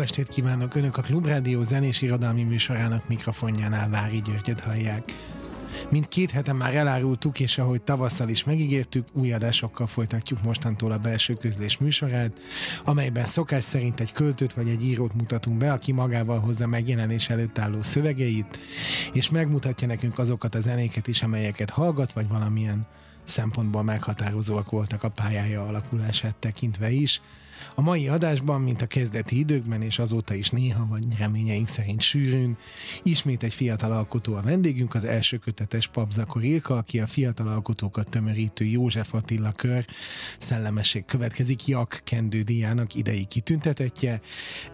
Jó estét kívánok! Önök a Klubrádió zenés irodalmi műsorának mikrofonjánál Vári Györgyöt hallják. Mint két hete már elárultuk, és ahogy tavasszal is megígértük, új adásokkal folytatjuk mostantól a belső közlés műsorát, amelyben szokás szerint egy költőt vagy egy írót mutatunk be, aki magával hozza megjelenés előtt álló szövegeit, és megmutatja nekünk azokat a zenéket is, amelyeket hallgat, vagy valamilyen szempontból meghatározóak voltak a pályája alakulását tekintve is. A mai adásban, mint a kezdeti időkben, és azóta is néha, vagy reményeink szerint sűrűn, ismét egy fiatal alkotó a vendégünk, az első kötetes Papzakor Ilka, aki a fiatal alkotókat tömörítő József Attila kör szellemesség következik Jak Kendő díjának idei kitüntetetje.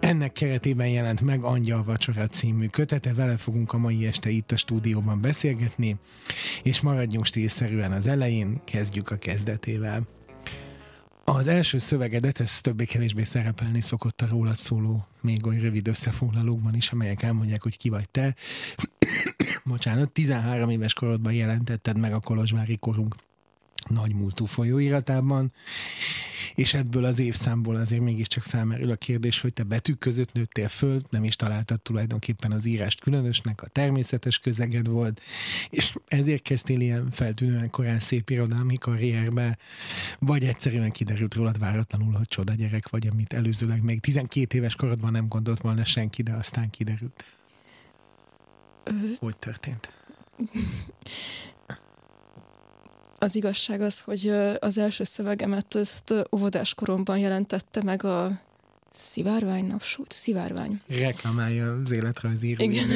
Ennek keretében jelent meg Angyal Vacsora című kötete, vele fogunk a mai este itt a stúdióban beszélgetni, és maradjunk stílszerűen az elején, kezdjük a kezdetével. Az első szövegedet, ez többé-kevésbé szerepelni szokott a rólad szóló még olyan rövid összefoglalókban is, amelyek elmondják, hogy ki vagy te. Bocsánat, 13 éves korodban jelentetted meg a Kolozsvári korunk nagy múltú folyóiratában, és ebből az évszámból azért mégiscsak felmerül a kérdés, hogy te betűk között nőttél föl, nem is találtad tulajdonképpen az írást különösnek, a természetes közeged volt, és ezért kezdtél ilyen feltűnően korán szép irodalmi karrierbe, vagy egyszerűen kiderült rólad váratlanul, hogy csoda gyerek vagy, amit előzőleg még 12 éves korodban nem gondolt volna senki, de aztán kiderült. Hogy történt? Az igazság az, hogy az első szövegemet ezt óvodás koromban jelentette meg a Szivárvány napsút, Szivárvány. Reklamálja az életrajzíró. Igen.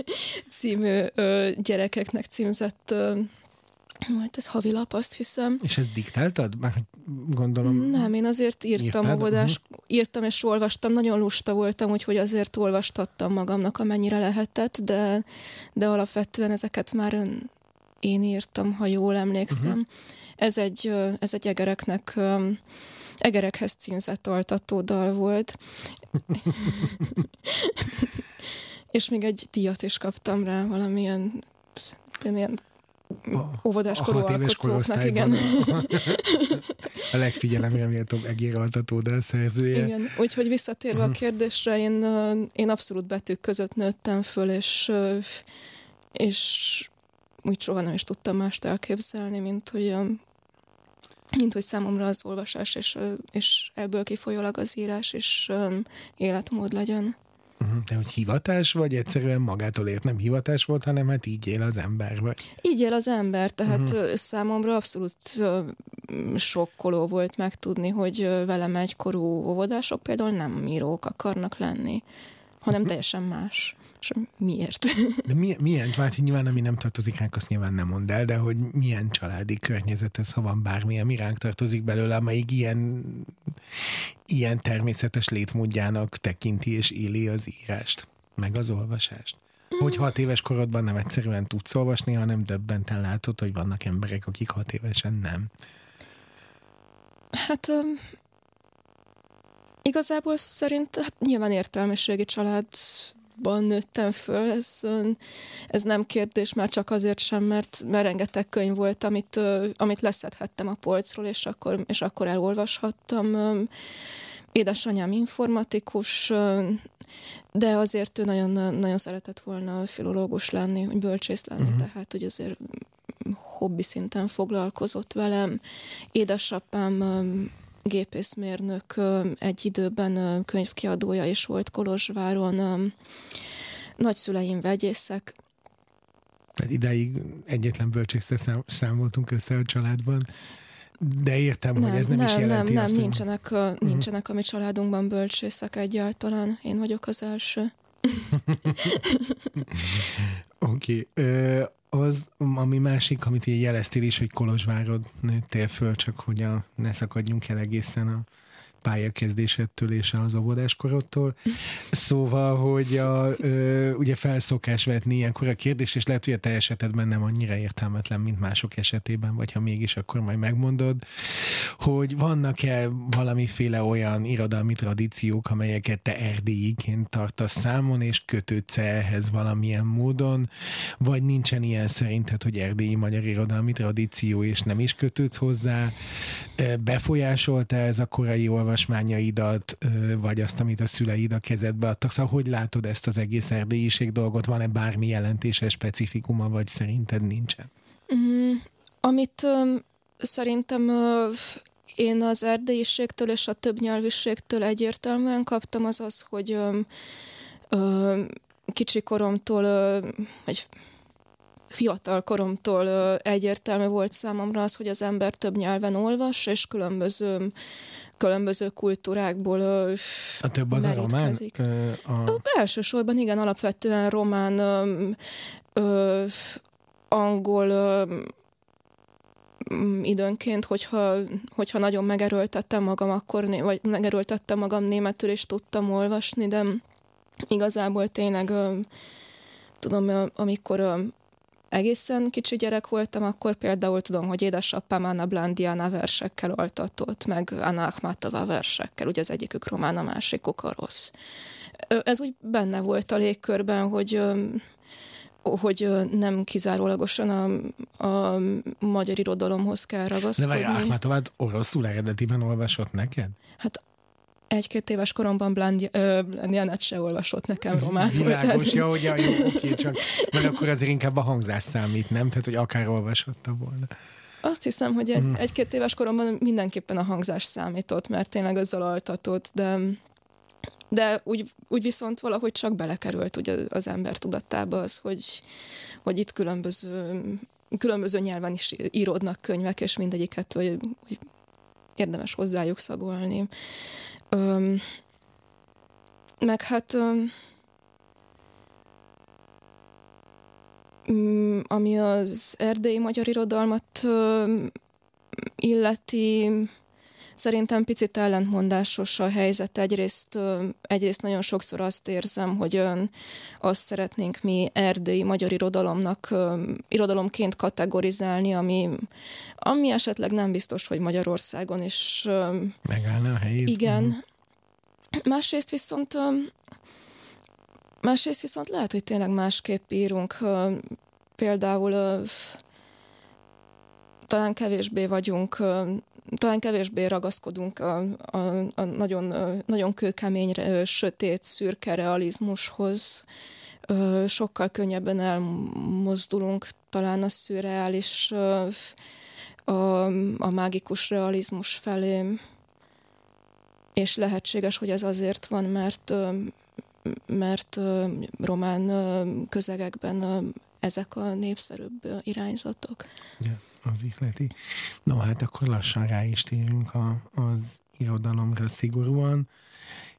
Című ö, gyerekeknek címzett ö, Hát ez havilap, azt hiszem. És ez diktáltad? Már gondolom... Nem, én azért írtam óvodás, uh-huh. írtam és olvastam. Nagyon lusta voltam, úgyhogy azért olvastattam magamnak, amennyire lehetett, de, de alapvetően ezeket már én írtam, ha jól emlékszem. Uh-huh. Ez, egy, ez egy egereknek, egerekhez címzett altató dal volt. és még egy díjat is kaptam rá, valamilyen ilyen óvodáskorú alkotóknak, igen. A, a legfigyelemre méltóbb egéraltató dal szerzője. Igen, úgyhogy visszatérve a mhm. kérdésre, én, én abszolút betűk között nőttem föl, és, és úgy soha nem is tudtam mást elképzelni, mint hogy, mint hogy számomra az olvasás és, és ebből kifolyólag az írás és életmód legyen. Mhm, de hogy hivatás, vagy egyszerűen magától ért nem hivatás volt, hanem hát így él az ember, vagy? Így él az ember, tehát uh-huh. számomra abszolút sokkoló volt megtudni, hogy velem egykorú óvodások például nem írók akarnak lenni, hanem teljesen más. És miért? De mi, milyen, hát hogy nyilván ami nem tartozik ránk, azt nyilván nem mond el, de hogy milyen családi környezet ez, ha van bármi, ami ránk tartozik belőle, amelyik ilyen, ilyen természetes létmódjának tekinti és éli az írást, meg az olvasást. Hogy hat éves korodban nem egyszerűen tudsz olvasni, hanem döbbenten látod, hogy vannak emberek, akik hat évesen nem. Hát igazából szerint hát nyilván értelmiségi család ban nőttem föl, ez, ez nem kérdés, már csak azért sem, mert, mert rengeteg könyv volt, amit, amit leszedhettem a polcról, és akkor, és akkor elolvashattam. Édesanyám informatikus, de azért ő nagyon, nagyon szeretett volna filológus lenni, bölcsész lenni, uh-huh. tehát hogy azért hobbi szinten foglalkozott velem. Édesapám gépészmérnök egy időben könyvkiadója is volt Kolozsváron. Nagyszüleim vegyészek. Hát ideig egyetlen bölcsészre számoltunk össze a családban. De értem, nem, hogy ez nem, nem is jelenti Nem, azt, nem, nincsenek, hogy... nincsenek a mi családunkban bölcsészek egyáltalán. Én vagyok az első. Oké. okay. Az, ami másik, amit így jeleztél is, hogy Kolozsvárod nőttél föl, csak hogy a, ne szakadjunk el egészen a pályakezdésettől és az óvodáskorodtól. Szóval, hogy a, ö, ugye felszokás vetni ilyenkor a kérdés, és lehet, hogy a te esetedben nem annyira értelmetlen, mint mások esetében, vagy ha mégis, akkor majd megmondod, hogy vannak-e valamiféle olyan irodalmi tradíciók, amelyeket te erdélyiként tartasz számon, és kötődsz ehhez valamilyen módon, vagy nincsen ilyen szerinted, hogy erdélyi magyar irodalmi tradíció, és nem is kötődsz hozzá, befolyásolta ez a korai olvasás olvasmányaidat, vagy azt, amit a szüleid a kezedbe adtak. Szóval hogy látod ezt az egész erdélyiség dolgot? Van-e bármi jelentése, specifikuma, vagy szerinted nincsen? Mm, amit um, szerintem uh, én az erdélyiségtől és a többnyelvűségtől egyértelműen kaptam, az az, hogy um, uh, kicsi koromtól, vagy fiatal koromtól egyértelmű volt számomra az, hogy az ember több nyelven olvas, és különböző különböző kultúrákból A több az merítkezik. a román? A... Elsősorban igen, alapvetően román, ö, ö, angol, ö, időnként, hogyha, hogyha nagyon megerőltettem magam, akkor, vagy megerőltettem magam németül, és tudtam olvasni, de igazából tényleg tudom, amikor egészen kicsi gyerek voltam, akkor például tudom, hogy édesapám Anna Blandiana versekkel altatott, meg Anna Akhmatova versekkel, ugye az egyikük román, a másikuk orosz. Ez úgy benne volt a légkörben, hogy hogy nem kizárólagosan a, a magyar irodalomhoz kell ragaszkodni. De várj, Akhmatovát oroszul eredetiben olvasott neked? Hát egy-két éves koromban Blandianát se olvasott nekem románul. Világos, tehát... jó, jó, jó, oké, csak mert akkor azért inkább a hangzás számít, nem? Tehát, hogy akár olvasotta volna. Azt hiszem, hogy egy, mm. egy-két éves koromban mindenképpen a hangzás számított, mert tényleg azzal altatott, de de úgy, úgy viszont valahogy csak belekerült ugye az ember tudatába az, hogy, hogy itt különböző, különböző nyelven is íródnak könyvek, és mindegyiket hogy, hogy érdemes hozzájuk szagolni. Öm, meg hát öm, ami az erdélyi magyar irodalmat öm, illeti, szerintem picit ellentmondásos a helyzet. Egyrészt, egyrészt nagyon sokszor azt érzem, hogy azt szeretnénk mi erdélyi magyar irodalomnak irodalomként kategorizálni, ami, ami esetleg nem biztos, hogy Magyarországon is megállna a helyét. Igen. Uh-huh. Másrészt viszont másrészt viszont lehet, hogy tényleg másképp írunk. Például talán kevésbé vagyunk talán kevésbé ragaszkodunk a, a, a nagyon, nagyon kőkemény, sötét, szürke realizmushoz. Sokkal könnyebben elmozdulunk talán a szürreális, a, a mágikus realizmus felé. És lehetséges, hogy ez azért van, mert mert román közegekben ezek a népszerűbb irányzatok. Yeah az ihleti. No, hát akkor lassan rá is térünk a, az irodalomra szigorúan,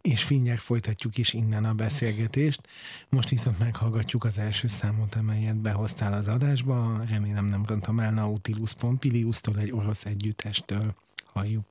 és mindjárt folytatjuk is innen a beszélgetést. Most viszont meghallgatjuk az első számot, amelyet behoztál az adásba. Remélem nem rontom el Nautilus Pompilius-tól, egy orosz együttestől halljuk.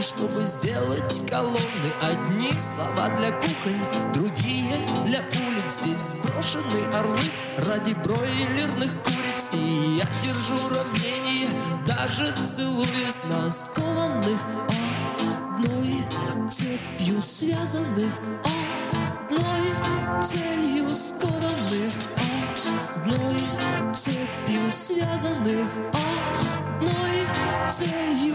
Чтобы сделать колонны. Одни слова для кухонь, другие для улиц. Здесь сброшены орлы ради бройлерных куриц. И я держу равнение даже целуясь на скованных одной цепью связанных одной целью цепью связанных одной целью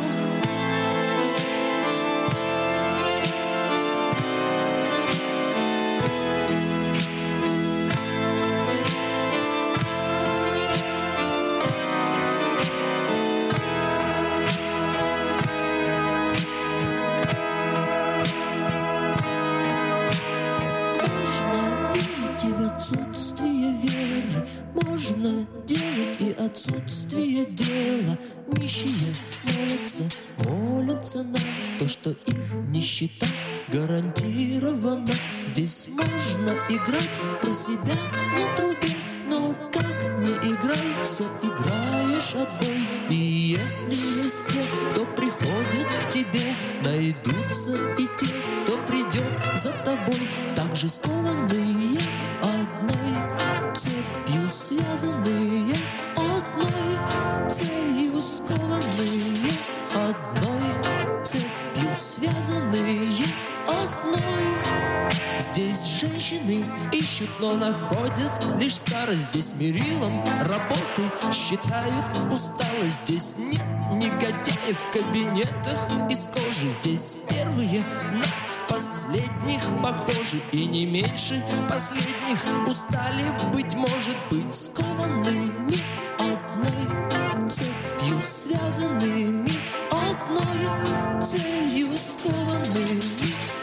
но находят лишь старость. Здесь мерилом работы считают усталость. Здесь нет негодяев в кабинетах из кожи. Здесь первые на последних похожи И не меньше последних устали, быть может, быть скованными одной цепью связанными одной целью скованными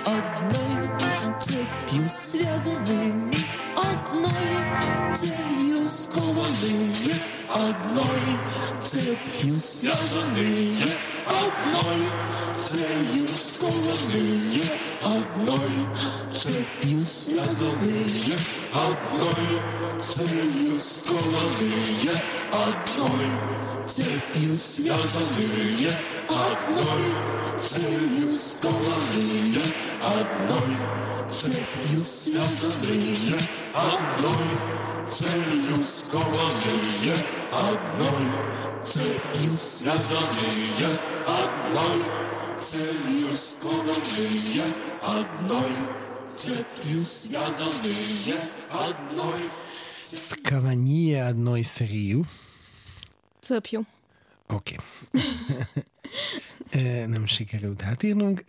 одной цепью связанными цепью связанные одной целью скованные одной цепью связанные одной целью скованные одной цепью связанные одной целью скованные одной цепью связанные одной целью скованные одной цепью связанные одной целью скованные одной цепью связанные одной Scavannie одной szeriú. Цепью. Oké. Okay. nem sikerült átírnunk,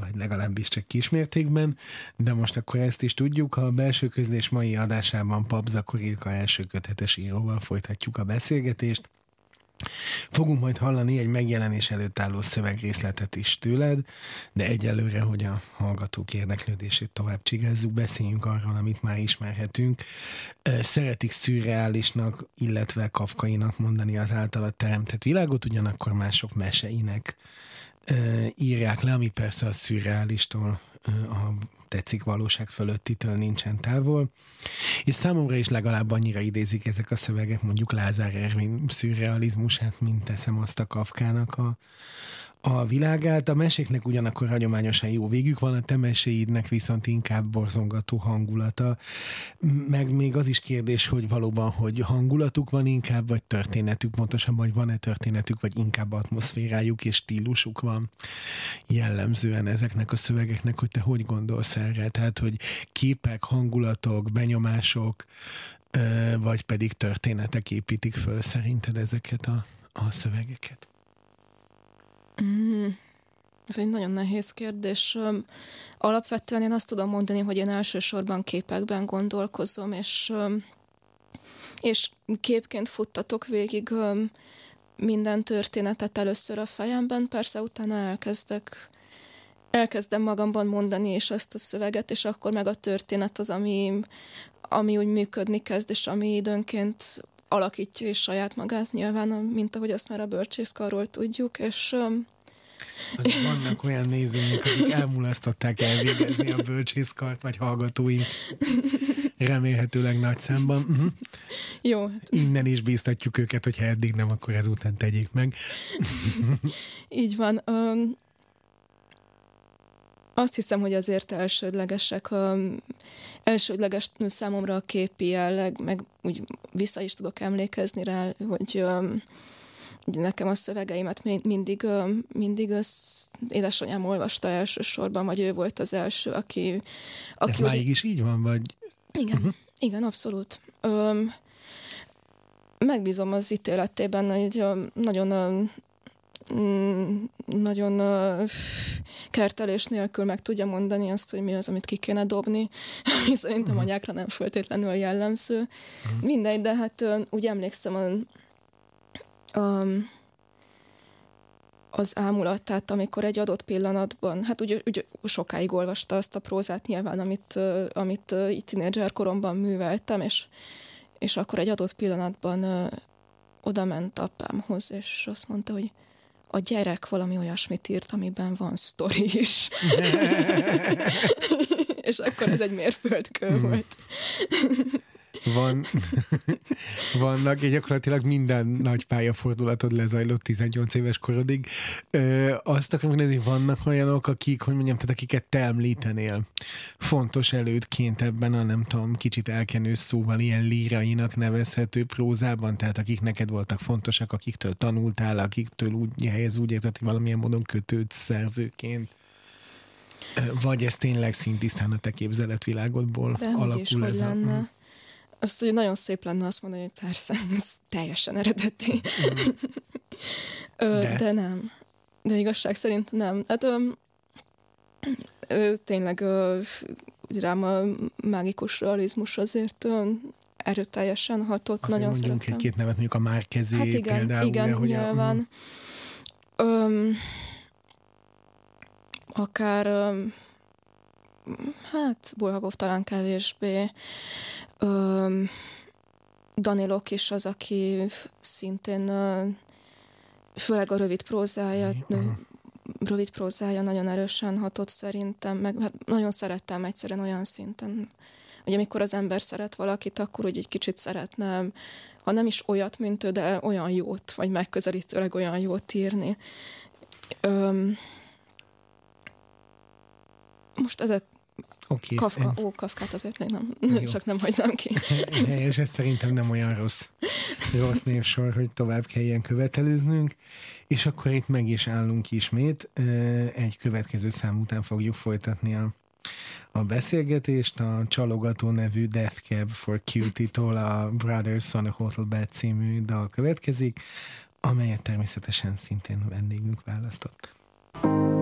vagy legalábbis csak kismértékben, de most akkor ezt is tudjuk. A belső közlés mai adásában Pap Zakorilka első kötetes íróval folytatjuk a beszélgetést. Fogunk majd hallani egy megjelenés előtt álló szövegrészletet is tőled, de egyelőre, hogy a hallgatók érdeklődését tovább csigázzuk, beszéljünk arról, amit már ismerhetünk. Szeretik szürreálisnak, illetve kafkainak mondani az általat teremtett világot, ugyanakkor mások meseinek írják le, ami persze a szürreálistól a tetszik valóság fölöttitől nincsen távol. És számomra is legalább annyira idézik ezek a szövegek, mondjuk Lázár Ervin szürrealizmusát, mint teszem azt a Kafkának a, a világát. A meséknek ugyanakkor hagyományosan jó végük van, a te meséidnek viszont inkább borzongató hangulata. Meg még az is kérdés, hogy valóban, hogy hangulatuk van inkább, vagy történetük, pontosabban, vagy van-e történetük, vagy inkább atmoszférájuk és stílusuk van jellemzően ezeknek a szövegeknek, hogy te hogy gondolsz erre? Tehát, hogy képek, hangulatok, benyomások, vagy pedig történetek építik föl szerinted ezeket a, a szövegeket? Mm, ez egy nagyon nehéz kérdés. Alapvetően én azt tudom mondani, hogy én elsősorban képekben gondolkozom, és, és képként futtatok végig minden történetet először a fejemben, persze utána elkezdek elkezdem magamban mondani és ezt a szöveget, és akkor meg a történet az, ami, ami úgy működni kezd, és ami időnként alakítja is saját magát nyilván, mint ahogy azt már a bölcsészkarról tudjuk, és Azért vannak olyan nézőink, akik elmulasztották elvégezni a bölcsészkart, vagy hallgatóink. Remélhetőleg nagy számban. Uh-huh. Jó. Innen is bíztatjuk őket, hogyha eddig nem, akkor ezután tegyék meg. Így van. Um, azt hiszem, hogy azért elsődlegesek, um, elsődleges számomra a képi jelleg, meg úgy vissza is tudok emlékezni rá, hogy nekem a szövegeimet mindig, mindig az édesanyám olvasta elsősorban, vagy ő volt az első, aki... aki Ez máig is így van, vagy? Igen, uh-huh. igen, abszolút. Öm, megbízom az ítéletében, hogy nagyon nagyon uh, kertelés nélkül meg tudja mondani azt, hogy mi az, amit ki kéne dobni, ami szerintem uh-huh. anyákra nem feltétlenül jellemző. Uh-huh. Mindegy, de hát úgy emlékszem a, a, az ámulatát, amikor egy adott pillanatban, hát úgy, úgy sokáig olvasta azt a prózát nyilván, amit, amit itt tínédzser koromban műveltem, és és akkor egy adott pillanatban uh, oda ment apámhoz, és azt mondta, hogy a gyerek valami olyasmit írt, amiben van sztori is. és akkor ez egy mérföldkő hmm. volt van, vannak, és gyakorlatilag minden nagy pályafordulatod lezajlott 18 éves korodig. Ö, azt akarom kérdezni, vannak olyanok, akik, hogy mondjam, tehát akiket te említenél fontos elődként ebben a nem tudom, kicsit elkenő szóval ilyen lírainak nevezhető prózában, tehát akik neked voltak fontosak, akiktől tanultál, akiktől úgy helyez úgy érzed, hogy valamilyen módon kötőd szerzőként. Vagy ez tényleg szintisztán a te képzeletvilágodból De alakul is, ez a... lenne azt hogy nagyon szép lenne azt mondani, hogy persze, ez teljesen eredeti. Mm. de? de nem. De igazság szerint nem. Hát ö, ö, tényleg ö, rám a mágikus realizmus azért ö, erőteljesen hatott. Azért nagyon mondjunk szeretem. egy-két nevet, mondjuk a Márkezé hát igen, például. Igen, de, hogy nyilván. A, ö, akár ö, hát Bulhagov talán kevésbé Ö, Danilok is az, aki szintén főleg a rövid prózája, rövid prózája nagyon erősen hatott szerintem, meg hát nagyon szerettem egyszerűen olyan szinten, hogy amikor az ember szeret valakit, akkor úgy egy kicsit szeretne, ha nem is olyat, mint ő, de olyan jót, vagy megközelítőleg olyan jót írni. Öm, most ezek Okay. Kafka, ó, Kafkát azért még nem, Jó. csak nem hagynám ki. És ez szerintem nem olyan rossz, rossz névsor, hogy tovább kelljen követelőznünk. És akkor itt meg is állunk ismét. Egy következő szám után fogjuk folytatni a, a beszélgetést. A csalogató nevű Death Cab for Cutie-tól a Brothers on a Hotel Bed című dal következik, amelyet természetesen szintén vendégünk választott. reflection on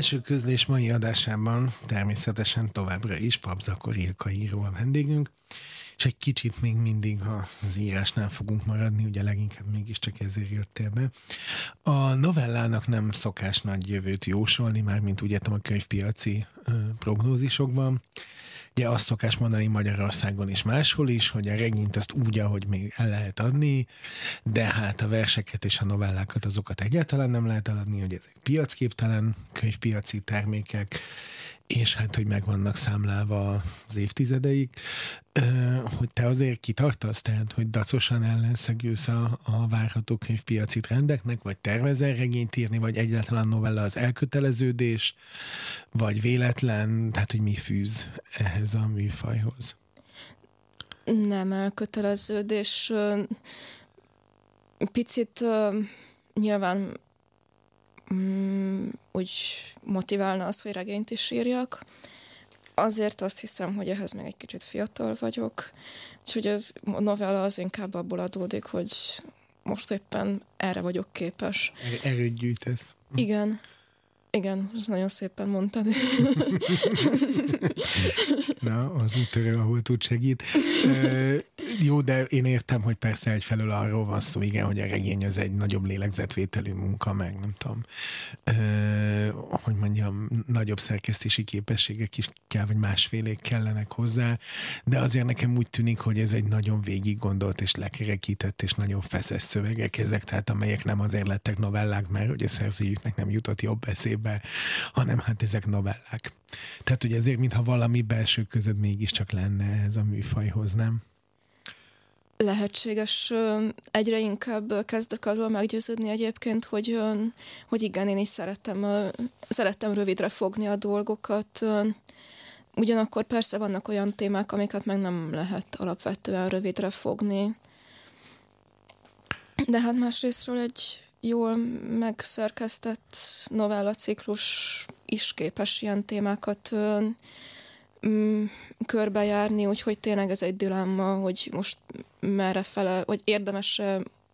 belső közlés mai adásában természetesen továbbra is Papzakor Ilka író a vendégünk, és egy kicsit még mindig az írásnál fogunk maradni, ugye leginkább mégiscsak ezért jöttél be. A novellának nem szokás nagy jövőt jósolni, már mint úgy értem a könyvpiaci ö, prognózisokban. Ugye azt szokás mondani Magyarországon is máshol is, hogy a regényt azt úgy, ahogy még el lehet adni, de hát a verseket és a novellákat azokat egyáltalán nem lehet eladni, hogy ezek piacképtelen könyvpiaci termékek, és hát, hogy meg vannak számlálva az évtizedeig, ö, hogy te azért kitartasz, tehát, hogy dacosan ellenszegülsz a, a várható könyvpiaci trendeknek, vagy tervezel regényt írni, vagy egyáltalán novella az elköteleződés, vagy véletlen, tehát, hogy mi fűz ehhez a műfajhoz. Nem elköteleződés. Picit nyilván mm, úgy motiválna az, hogy regényt is írjak. Azért azt hiszem, hogy ehhez még egy kicsit fiatal vagyok. Úgyhogy a novella az inkább abból adódik, hogy most éppen erre vagyok képes. Er- Erőt gyűjtesz. Igen. Igen, ezt nagyon szépen mondtad. Na, az úttörő, ahol tud segít. Ö, jó, de én értem, hogy persze egyfelől arról van szó, igen, hogy a regény az egy nagyobb lélegzetvételű munka, meg nem tudom, ö, hogy mondjam, nagyobb szerkesztési képességek is kell, vagy másfélék kellenek hozzá, de azért nekem úgy tűnik, hogy ez egy nagyon végig gondolt és lekerekített és nagyon feszes szövegek ezek, tehát amelyek nem azért lettek novellák, mert hogy a szerzőjüknek nem jutott jobb eszébe, hanem hát ezek novellák. Tehát, hogy ezért, mintha valami belső között mégiscsak lenne ez a műfajhoz, nem? Lehetséges. Egyre inkább kezdek arról meggyőződni egyébként, hogy, hogy igen, én is szeretem, ö, szeretem rövidre fogni a dolgokat. Ugyanakkor persze vannak olyan témák, amiket meg nem lehet alapvetően rövidre fogni. De hát másrésztről egy jól megszerkesztett novellaciklus is képes ilyen témákat mm, körbejárni, úgyhogy tényleg ez egy dilemma, hogy most merre fele, vagy érdemes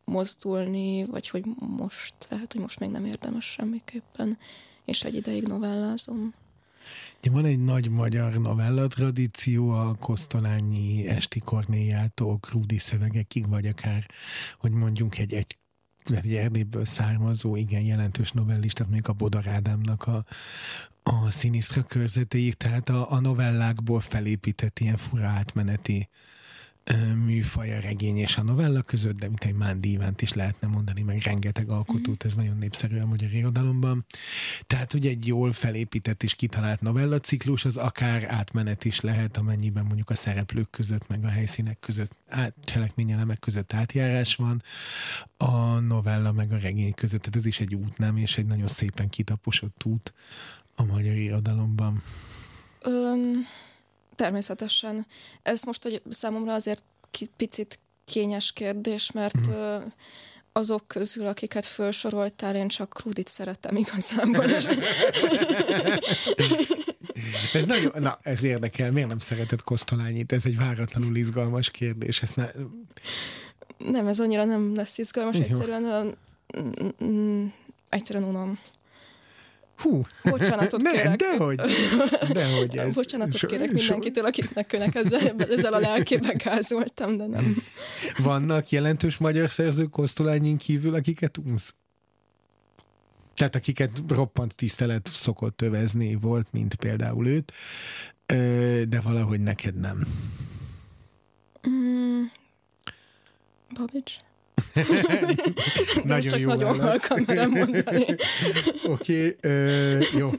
mozdulni, vagy hogy most, lehet, hogy most még nem érdemes semmiképpen, és egy ideig novellázom. Van egy nagy magyar novella tradíció, a Kosztolányi Esti Kornéjától Krúdi szövegekig, vagy akár, hogy mondjunk egy, egy egy Erdélyből származó, igen jelentős novellistát, még a Bodor Ádámnak a, a szinisztra körzetéig, tehát a, a novellákból felépített ilyen fura átmeneti műfaj a regény és a novella között, de mint egy Mándi Ivánt is lehetne mondani, meg rengeteg alkotót, ez nagyon népszerű a magyar irodalomban. Tehát ugye egy jól felépített és kitalált novella ciklus, az akár átmenet is lehet, amennyiben mondjuk a szereplők között, meg a helyszínek között, át, cselekményelemek között átjárás van, a novella meg a regény között, tehát ez is egy út, nem, és egy nagyon szépen kitaposott út a magyar irodalomban. Um Természetesen. Ez most egy számomra azért picit kényes kérdés, mert mm. azok közül, akiket felsoroltál, én csak Krudit szeretem igazából. ez nagyon, na, ez érdekel. Miért nem szeretett Kosztolányit? Ez egy váratlanul izgalmas kérdés. Ez ne... Nem, ez annyira nem lesz izgalmas. Egyszerűen, egyszerűen unom. Hú. Bocsánatot ne, kérek. Dehogy. Dehogy ez. Bocsánatot so, kérek mindenkitől, akiknek önnek ezzel, ezzel a lelkébe gázoltam, de nem. Vannak jelentős magyar szerzők Kosztolányin kívül, akiket unsz? Tehát akiket roppant tisztelet szokott övezni, volt, mint például őt, de valahogy neked nem. Mm. Babics? Nagyon csak jó nagyon halkan mondani. Oké, okay, jó.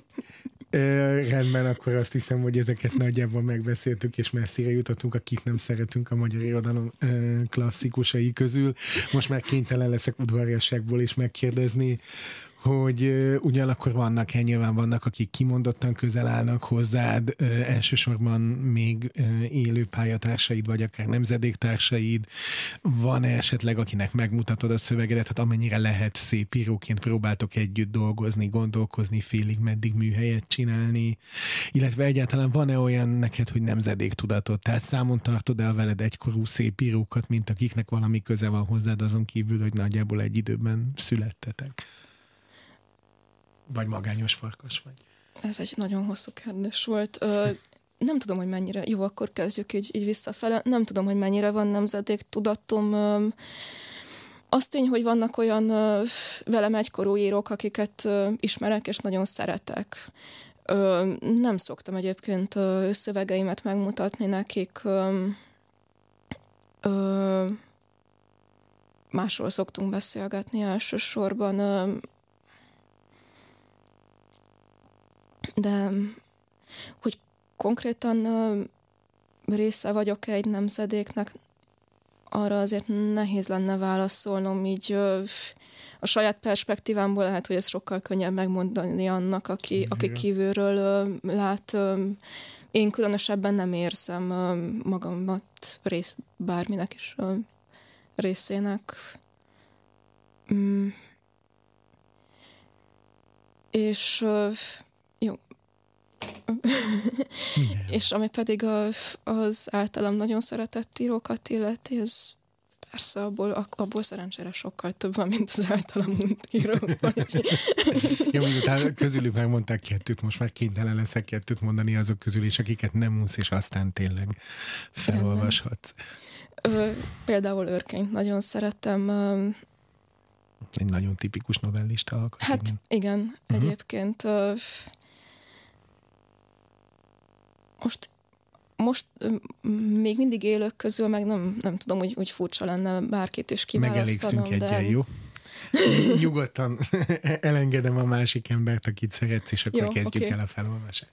Ö, rendben, akkor azt hiszem, hogy ezeket nagyjából megbeszéltük, és messzire jutottunk, akit nem szeretünk a magyar irodalom ö, klasszikusai közül. Most már kénytelen leszek udvariasságból is megkérdezni, hogy ugyanakkor vannak, -e, nyilván vannak, akik kimondottan közel állnak hozzád, elsősorban még élő pályatársaid, vagy akár nemzedéktársaid, van-e esetleg, akinek megmutatod a szövegedet, hát amennyire lehet szép íróként próbáltok együtt dolgozni, gondolkozni, félig meddig műhelyet csinálni, illetve egyáltalán van-e olyan neked, hogy nemzedék tudatod, tehát számon tartod el veled egykorú szép írókat, mint akiknek valami köze van hozzád, azon kívül, hogy nagyjából egy időben születtetek? Vagy magányos farkas vagy? Ez egy nagyon hosszú kérdés volt. Ö, nem tudom, hogy mennyire, jó, akkor kezdjük így, így visszafele. Nem tudom, hogy mennyire van nemzedék tudatom. Ö, azt tény, hogy vannak olyan ö, velem egykorú írók, akiket ö, ismerek és nagyon szeretek. Ö, nem szoktam egyébként ö, szövegeimet megmutatni nekik. Ö, ö, másról szoktunk beszélgetni elsősorban. Ö, de hogy konkrétan része vagyok egy nemzedéknek, arra azért nehéz lenne válaszolnom, így a saját perspektívámból lehet, hogy ez sokkal könnyebb megmondani annak, aki, aki kívülről lát. Én különösebben nem érzem magamat rész, bárminek is részének. Mm. És és ami pedig a, az általam nagyon szeretett írókat illeti, ez persze abból, abból szerencsére sokkal több van, mint az általam írókban. Jó, miután közülük megmondták kettőt, most már kénytelen leszek kettőt mondani azok közül is, akiket nem unsz, és aztán tényleg felolvashatsz. Ö, például őrkényt nagyon szeretem. Egy nagyon tipikus novellista alkat. Hát igen, igen uh-huh. egyébként most most még mindig élők közül, meg nem, nem tudom, hogy, hogy furcsa lenne bárkit is kiválasztanom. Megelégszünk de... egyen, jó? Nyugodtan elengedem a másik embert, akit szeretsz, és akkor jó, kezdjük okay. el a felolvasást.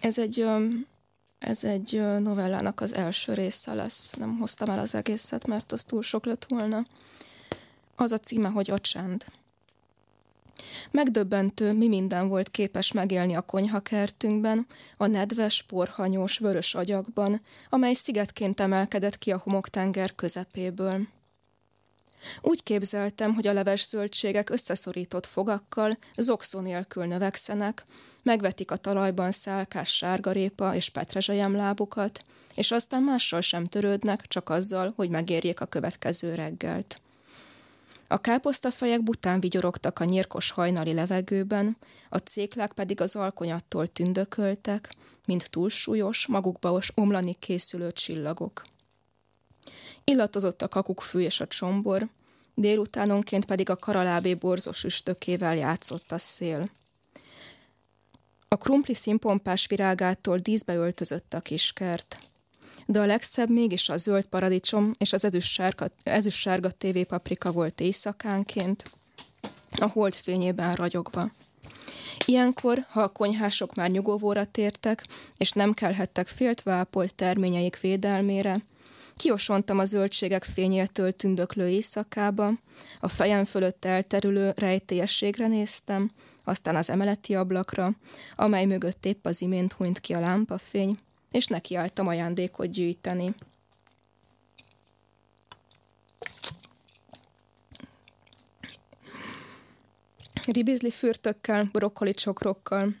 Ez egy, ez egy novellának az első része lesz. Nem hoztam el az egészet, mert az túl sok lett volna. Az a címe, hogy A csend. Megdöbbentő, mi minden volt képes megélni a konyhakertünkben, a nedves, porhanyós, vörös agyakban, amely szigetként emelkedett ki a homoktenger közepéből. Úgy képzeltem, hogy a leves zöldségek összeszorított fogakkal, zokszó nélkül növekszenek, megvetik a talajban szálkás sárgarépa és petrezselyem lábukat, és aztán mással sem törődnek, csak azzal, hogy megérjék a következő reggelt. A káposztafejek bután vigyorogtak a nyírkos hajnali levegőben, a céklák pedig az alkonyattól tündököltek, mint túlsúlyos, magukba omlani készülő csillagok. Illatozott a kakukkfű és a csombor, délutánonként pedig a karalábé borzos üstökével játszott a szél. A krumpli színpompás virágától díszbe öltözött a kiskert. De a legszebb mégis a zöld paradicsom és az ezüstsárga, ezüstsárga tévépaprika volt éjszakánként, a hold fényében ragyogva. Ilyenkor, ha a konyhások már nyugovóra tértek, és nem kelhettek féltve ápolt terményeik védelmére, Kiosontam a zöldségek fényétől tündöklő éjszakába, a fejem fölött elterülő rejtélyességre néztem, aztán az emeleti ablakra, amely mögött épp az imént hunyt ki a lámpafény, és nekiálltam ajándékot gyűjteni. Ribizli fürtökkel, brokkoli csokrokkal,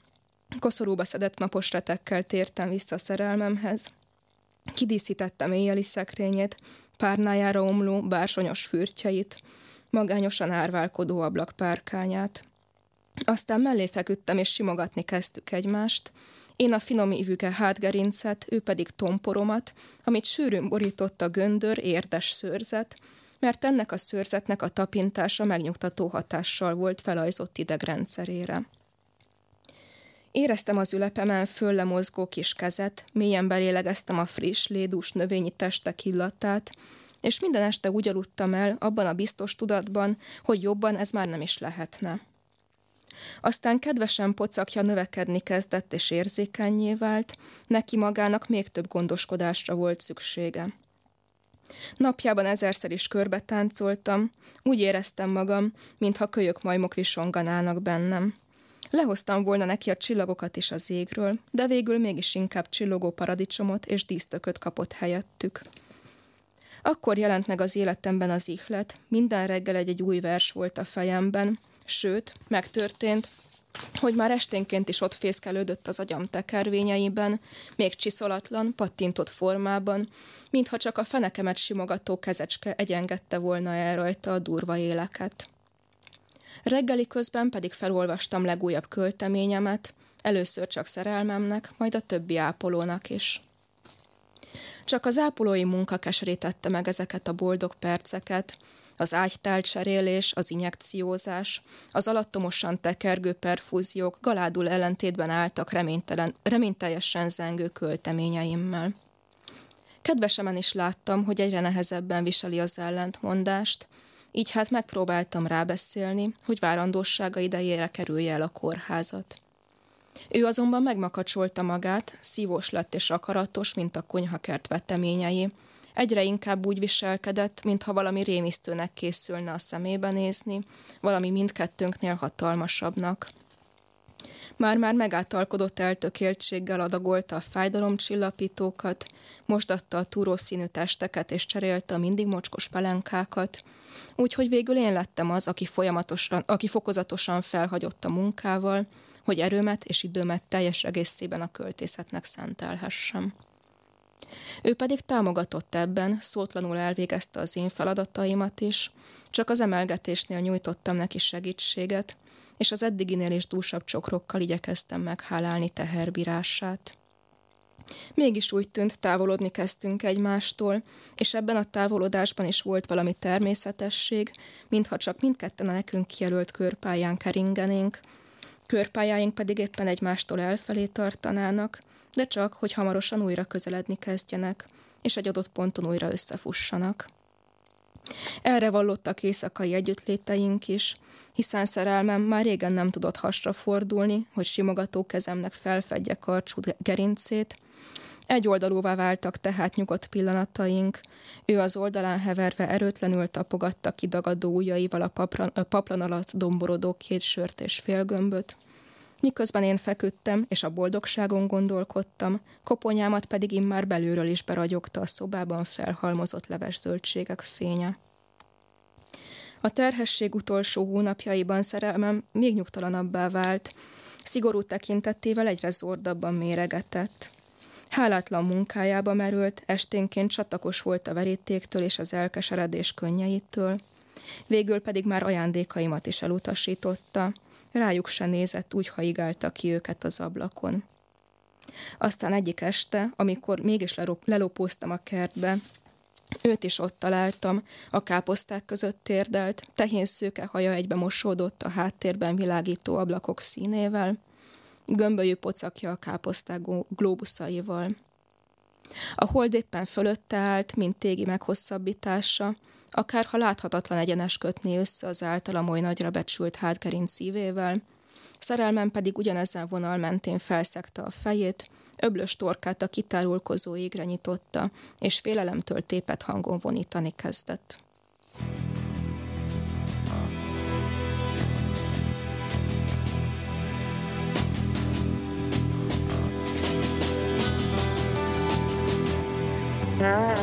koszorúba szedett napos retekkel tértem vissza szerelmemhez. Kidíszítettem éjjeli szekrényét, párnájára omló, bársonyos fürtjeit, magányosan árválkodó ablak párkányát. Aztán mellé feküdtem, és simogatni kezdtük egymást. Én a finom ívüke hátgerincet, ő pedig tomporomat, amit sűrűn borított a göndör, érdes szőrzet, mert ennek a szőrzetnek a tapintása megnyugtató hatással volt felajzott idegrendszerére. Éreztem az ülepemen fölle mozgó kis kezet, mélyen belélegeztem a friss, lédús növényi testek illatát, és minden este úgy aludtam el, abban a biztos tudatban, hogy jobban ez már nem is lehetne. Aztán kedvesen pocakja növekedni kezdett és érzékenyé vált, neki magának még több gondoskodásra volt szüksége. Napjában ezerszer is körbe táncoltam, úgy éreztem magam, mintha kölyök majmok visonganának bennem. Lehoztam volna neki a csillagokat is az égről, de végül mégis inkább csillogó paradicsomot és dísztököt kapott helyettük. Akkor jelent meg az életemben az ihlet, minden reggel egy-egy új vers volt a fejemben, sőt, megtörtént, hogy már esténként is ott fészkelődött az agyam tekervényeiben, még csiszolatlan, pattintott formában, mintha csak a fenekemet simogató kezecske egyengedte volna el rajta a durva éleket. Reggeli közben pedig felolvastam legújabb költeményemet, először csak szerelmemnek, majd a többi ápolónak is. Csak az ápolói munka keserítette meg ezeket a boldog perceket, az ágytál cserélés, az injekciózás, az alattomosan tekergő perfúziók galádul ellentétben álltak reménytelen, reményteljesen zengő költeményeimmel. Kedvesemen is láttam, hogy egyre nehezebben viseli az ellentmondást, így hát megpróbáltam rábeszélni, hogy várandósága idejére kerülje el a kórházat. Ő azonban megmakacsolta magát, szívós lett és akaratos, mint a konyhakert veteményei. Egyre inkább úgy viselkedett, mintha valami rémisztőnek készülne a szemébe nézni, valami mindkettőnknél hatalmasabbnak. Már-már megáltalkodott eltökéltséggel adagolta a fájdalomcsillapítókat, mosdatta a túrószínű testeket és cserélte a mindig mocskos pelenkákat, úgyhogy végül én lettem az, aki folyamatosan, aki fokozatosan felhagyott a munkával, hogy erőmet és időmet teljes egészében a költészetnek szentelhessem. Ő pedig támogatott ebben, szótlanul elvégezte az én feladataimat is, csak az emelgetésnél nyújtottam neki segítséget, és az eddiginél is dúsabb csokrokkal igyekeztem meghálálni teherbírását. Mégis úgy tűnt, távolodni kezdtünk egymástól, és ebben a távolodásban is volt valami természetesség, mintha csak mindketten a nekünk kijelölt körpályán keringenénk, körpályáink pedig éppen egymástól elfelé tartanának, de csak, hogy hamarosan újra közeledni kezdjenek, és egy adott ponton újra összefussanak. Erre vallottak éjszakai együttléteink is, hiszen szerelmem már régen nem tudott hasra fordulni, hogy simogató kezemnek felfedje karcsú gerincét. Egyoldalúvá váltak tehát nyugodt pillanataink. Ő az oldalán heverve erőtlenül tapogatta kidagadó ujjaival a, paplan, a paplan alatt domborodó két sört és félgömböt. Miközben én feküdtem, és a boldogságon gondolkodtam, koponyámat pedig immár belülről is beragyogta a szobában felhalmozott leves zöldségek fénye. A terhesség utolsó hónapjaiban szerelmem még nyugtalanabbá vált, szigorú tekintettével egyre zordabban méregetett. Hálátlan munkájába merült, esténként csatakos volt a verítéktől és az elkeseredés könnyeitől. Végül pedig már ajándékaimat is elutasította. Rájuk se nézett, úgy haigálta ki őket az ablakon. Aztán egyik este, amikor mégis lelopóztam a kertbe, őt is ott találtam, a káposzták között térdelt, tehén szőke haja egybe mosódott a háttérben világító ablakok színével, gömbölyű pocakja a káposzták glóbuszaival. A hold éppen fölötte állt, mint tégi meghosszabbítása, akár ha láthatatlan egyenes kötné össze az általam oly nagyra becsült hátgerinc szívével, szerelmem pedig ugyanezen vonal mentén felszegte a fejét, öblös torkát a kitárulkozó égre nyitotta, és félelemtől tépet hangon vonítani kezdett. None.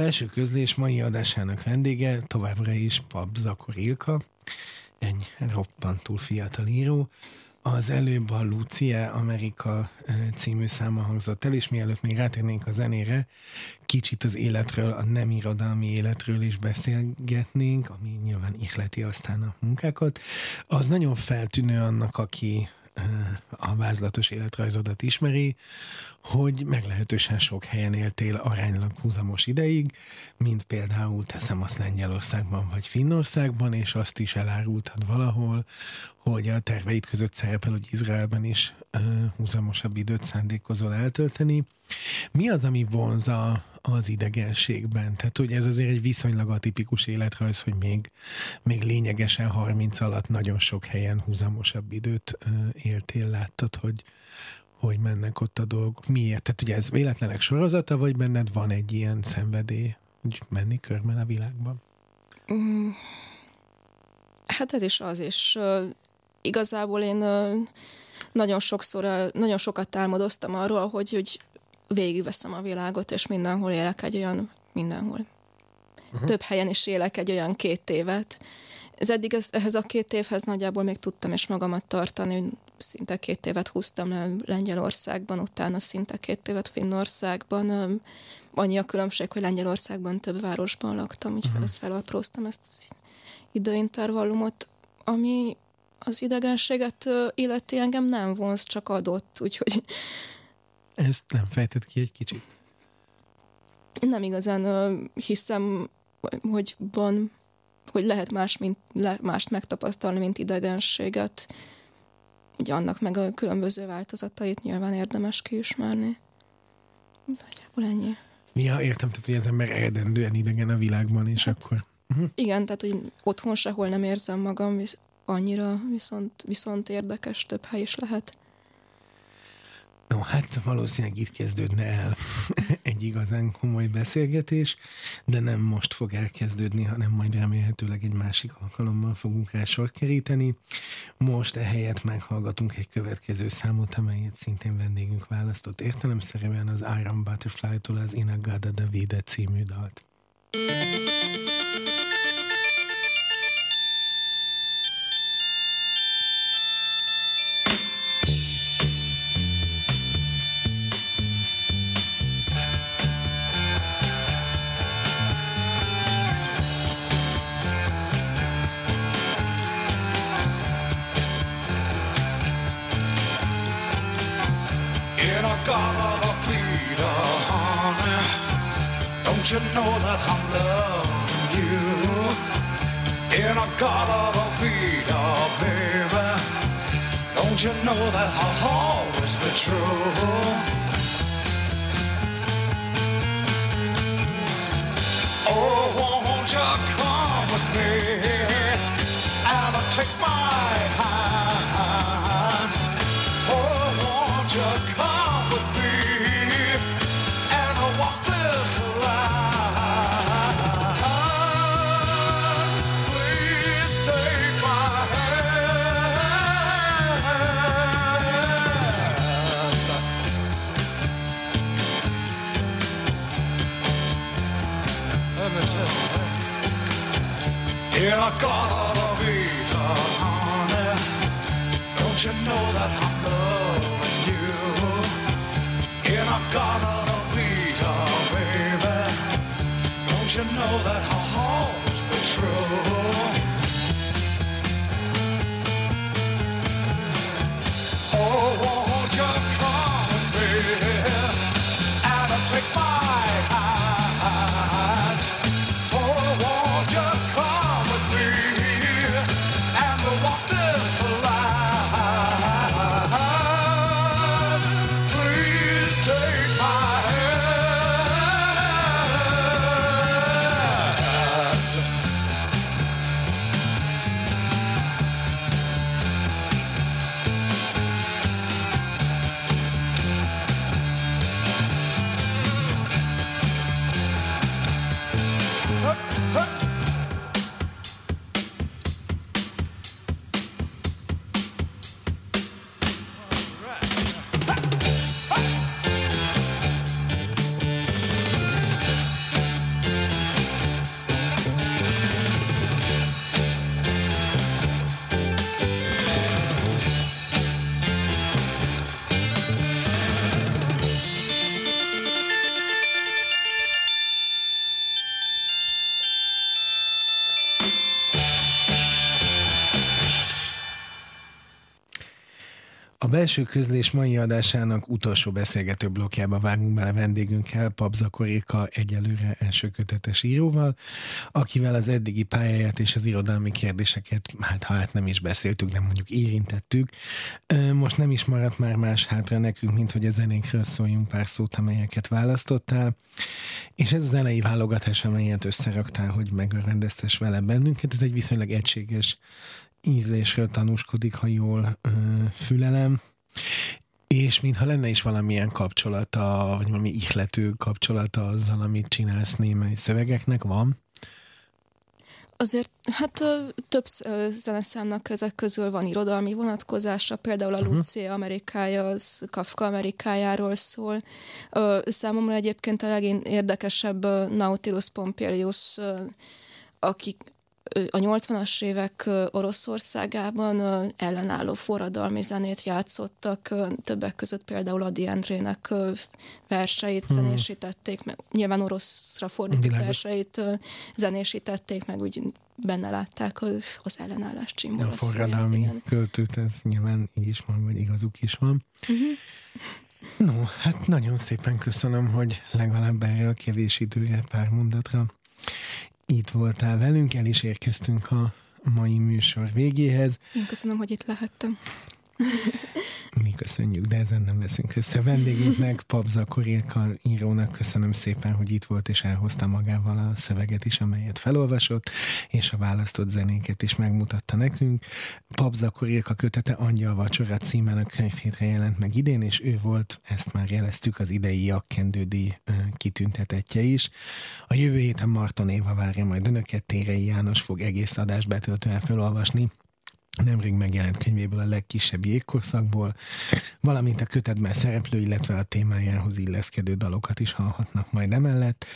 Belső közlés mai adásának vendége továbbra is Pap Zakor Ilka, egy roppantul fiatal író. Az előbb a Lucia Amerika című száma hangzott el, és mielőtt még rátérnénk a zenére, kicsit az életről, a nem irodalmi életről is beszélgetnénk, ami nyilván ihleti aztán a munkákat. Az nagyon feltűnő annak, aki a vázlatos életrajzodat ismeri, hogy meglehetősen sok helyen éltél aránylag húzamos ideig, mint például teszem azt Lengyelországban vagy Finnországban, és azt is elárultad valahol, hogy a terveid között szerepel, hogy Izraelben is uh, húzamosabb időt szándékozol eltölteni. Mi az, ami vonza az idegenségben? Tehát, hogy ez azért egy viszonylag atipikus életrajz, hogy még, még lényegesen 30 alatt nagyon sok helyen húzamosabb időt éltél, láttad, hogy, hogy mennek ott a dolgok. Miért? Tehát ugye ez véletlenek sorozata, vagy benned van egy ilyen szenvedély, hogy menni körben a világban? Mm, hát ez is az, és uh, igazából én uh, nagyon sokszor, uh, nagyon sokat álmodoztam arról, hogy, hogy végigveszem a világot, és mindenhol élek egy olyan, mindenhol. Uh-huh. Több helyen is élek egy olyan két évet. Ez eddig ez, ehhez a két évhez nagyjából még tudtam és magamat tartani, szinte két évet húztam le Lengyelországban, utána szinte két évet Finnországban. Annyi a különbség, hogy Lengyelországban több városban laktam, úgyhogy uh-huh. ezt felapróztam ezt az időintervallumot, ami az idegenséget illeti engem nem vonz, csak adott, úgyhogy... Ezt nem fejtett ki egy kicsit? Nem igazán hiszem, hogy van, hogy lehet más, mint, mást megtapasztalni, mint idegenséget ugye annak meg a különböző változatait nyilván érdemes kiismerni. Nagyjából ennyi. Ja, értem, tehát hogy az ember eredendően idegen a világban, és hát, akkor... Uh-huh. Igen, tehát hogy otthon sehol nem érzem magam, visz, annyira viszont, viszont érdekes, több hely is lehet. No, hát valószínűleg itt kezdődne el egy igazán komoly beszélgetés, de nem most fog elkezdődni, hanem majd remélhetőleg egy másik alkalommal fogunk rá sor keríteni. Most ehelyett meghallgatunk egy következő számot, amelyet szintén vendégünk választott értelemszerűen az Iron Butterfly-tól az Inagada de Vide című dalt. Thank you. You know that I'm loving you in a Gala Vita, baby? Don't you know that I'll always be true? Oh, won't you come with me and take my hand? Belső közlés mai adásának utolsó beszélgető blokkjába vágunk bele vendégünkkel, Pabzakoréka egyelőre első kötetes íróval, akivel az eddigi pályáját és az irodalmi kérdéseket, hát ha hát nem is beszéltük, de mondjuk érintettük. Most nem is maradt már más hátra nekünk, mint hogy a zenékről szóljunk pár szót, amelyeket választottál. És ez az elejé válogatás, amelyet összeraktál, hogy megörvendeztes vele bennünket, ez egy viszonylag egységes ízlésről tanúskodik, ha jól ö, fülelem, és mintha lenne is valamilyen kapcsolata, vagy valami ihlető kapcsolata azzal, amit csinálsz némely szövegeknek, van? Azért, hát több zeneszámnak ezek közül van irodalmi vonatkozása, például a mhm. Lucia Amerikája, az Kafka Amerikájáról szól. Számomra egyébként a legérdekesebb Nautilus Pompilius, akik a 80-as évek Oroszországában ellenálló forradalmi zenét játszottak, többek között például Adi Endrének verseit hmm. zenésítették, meg nyilván oroszra fordított Világos. verseit zenésítették, meg úgy benne látták az ellenállás csimbóra. A forradalmi költőt, ez nyilván így is van, vagy igazuk is van. Uh-huh. No, hát nagyon szépen köszönöm, hogy legalább erre a kevés időre, pár mondatra itt voltál velünk, el is érkeztünk a mai műsor végéhez. Én köszönöm, hogy itt lehettem. Mi köszönjük, de ezen nem veszünk össze. Vendégünknek, Pabza Korilka írónak köszönöm szépen, hogy itt volt, és elhozta magával a szöveget is, amelyet felolvasott, és a választott zenéket is megmutatta nekünk. Pabza Korilka kötete Angyal Vacsora címen könyvhétre jelent meg idén, és ő volt, ezt már jeleztük, az idei jakkendődi kitüntetetje is. A jövő héten Marton Éva várja majd önöket, Térei János fog egész adást betöltően felolvasni nemrég megjelent könyvéből a legkisebb jégkorszakból, valamint a kötetben szereplő, illetve a témájához illeszkedő dalokat is hallhatnak majd emellett.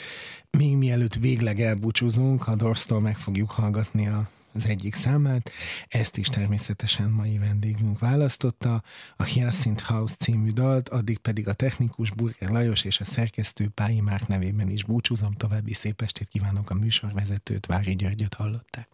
Még mielőtt végleg elbúcsúzunk, a Dorstól meg fogjuk hallgatni a az egyik számát, ezt is természetesen mai vendégünk választotta, a Hyacinth House című dalt, addig pedig a technikus Burger Lajos és a szerkesztő Pályi Márk nevében is búcsúzom, további szép estét kívánok a műsorvezetőt, Vári Györgyöt hallották.